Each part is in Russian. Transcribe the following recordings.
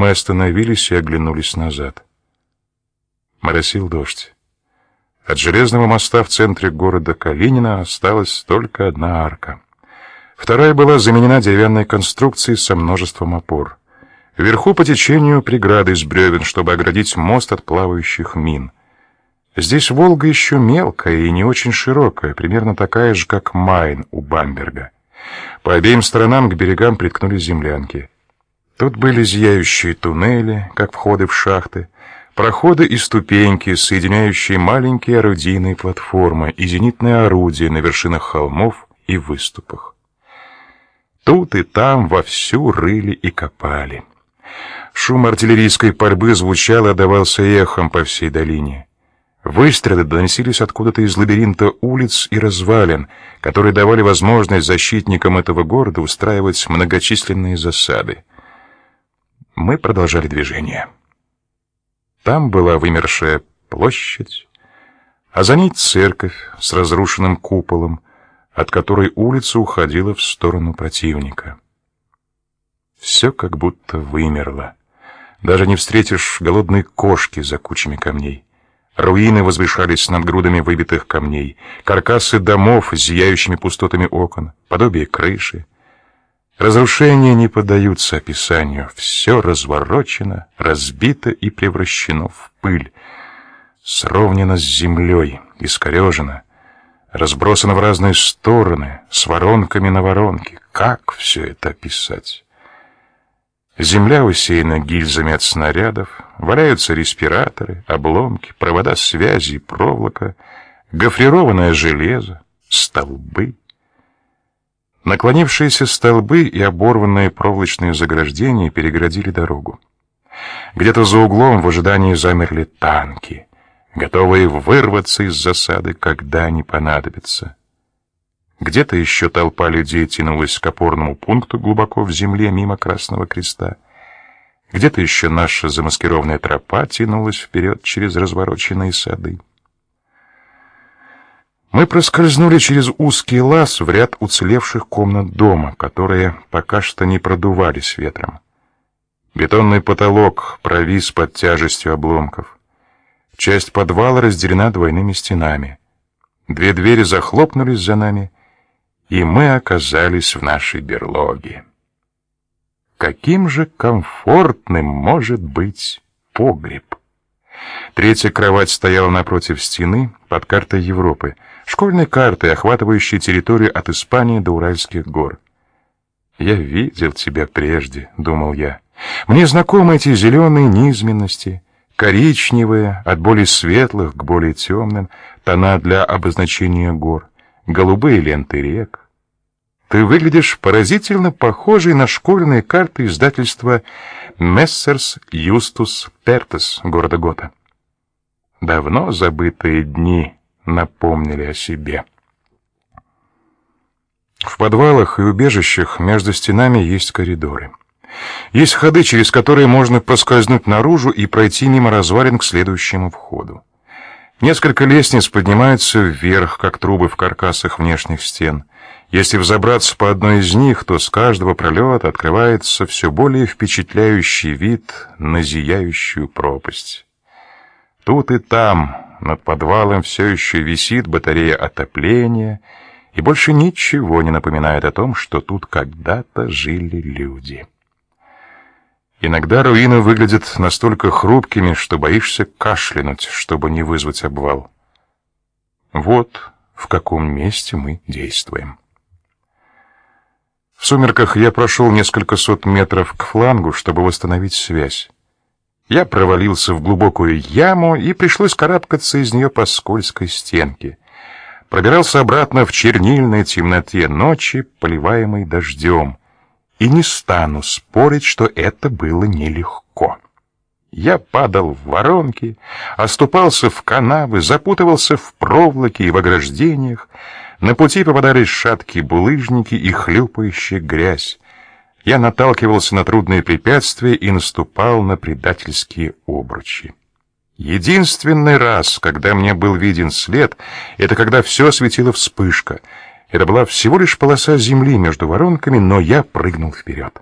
Мы остановились и оглянулись назад. Моросил дождь. От железного моста в центре города Калинина осталась только одна арка. Вторая была заменена деревянной конструкцией со множеством опор. Вверху по течению преграды из бревен, чтобы оградить мост от плавающих мин. Здесь Волга еще мелкая и не очень широкая, примерно такая же, как Майн у Бамберга. По обеим сторонам к берегам приткнулись землянки. Тут были зияющие туннели, как входы в шахты, проходы и ступеньки, соединяющие маленькие орудийные платформы и зенитные орудия на вершинах холмов и выступах. Тут и там вовсю рыли и копали. Шум артиллерийской пальбы звучал и отдавался эхом по всей долине. Выстрелы доносились откуда-то из лабиринта улиц и развалин, которые давали возможность защитникам этого города устраивать многочисленные засады. Мы продолжали движение. Там была вымершая площадь, а за ней церковь с разрушенным куполом, от которой улица уходила в сторону противника. Все как будто вымерло. Даже не встретишь голодной кошки за кучами камней. Руины возвышались над грудами выбитых камней, каркасы домов с зияющими пустотами окон, подобие крыши. Разрушения не поддаются описанию. Все разворочено, разбито и превращено в пыль. Сровнено с землей, искорежено, разбросано в разные стороны, с воронками на воронке. Как все это описать? Земля усеяна гильзами от снарядов, валяются респираторы, обломки, провода связи и проволока, гофрированное железо, столбы. Наклонившиеся столбы и оборванные проволочные заграждения переградили дорогу. Где-то за углом в ожидании замерли танки, готовые вырваться из засады, когда они понадобятся. Где-то еще толпа людей тянулась к опорному пункту глубоко в земле мимо Красного Креста. Где-то еще наша замаскированная тропа тянулась вперед через развороченные сады. Мы проскользнули через узкий лаз в ряд уцелевших комнат дома, которые пока что не продувались ветром. Бетонный потолок провис под тяжестью обломков. Часть подвала разделена двойными стенами. Две двери захлопнулись за нами, и мы оказались в нашей берлоге. Каким же комфортным может быть погреб? Третья кровать стояла напротив стены под картой Европы, школьной картой, охватывающей территорию от Испании до Уральских гор. «Я видел тебя прежде», — думал я. «Мне знакомы эти зеленые низменности, коричневые, от более светлых к более темным, тона для обозначения гор, голубые ленты рек, ты выглядишь поразительно похожей на школьные карты издательства Мессерс Юстус Пертес города Гота. Давно забытые дни напомнили о себе. В подвалах и убежищах между стенами есть коридоры. Есть ходы, через которые можно проскользнуть наружу и пройти мимо развалин к следующему входу. Несколько лестниц поднимаются вверх, как трубы в каркасах внешних стен. Если взобраться по одной из них, то с каждого пролета открывается все более впечатляющий вид на зияющую пропасть. Тут и там над подвалом все еще висит батарея отопления, и больше ничего не напоминает о том, что тут когда-то жили люди. Иногда руины выглядят настолько хрупкими, что боишься кашлянуть, чтобы не вызвать обвал. Вот в каком месте мы действуем. В сумерках я прошел несколько сот метров к флангу, чтобы восстановить связь. Я провалился в глубокую яму, и пришлось карабкаться из нее по скользкой стенке. Пробирался обратно в чернильной темноте ночи, поливаемой дождем. И не стану спорить, что это было нелегко. Я падал в воронки, оступался в канавы, запутывался в проволоке и в ограждениях, на пути попадались шаткие булыжники и хлюпающая грязь. Я наталкивался на трудные препятствия и наступал на предательские обручи. Единственный раз, когда мне был виден след, это когда все осветила вспышка. Это была всего лишь полоса земли между воронками, но я прыгнул вперед.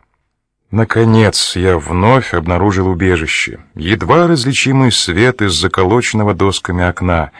Наконец я вновь обнаружил убежище. Едва различимый свет из заколоченного досками окна.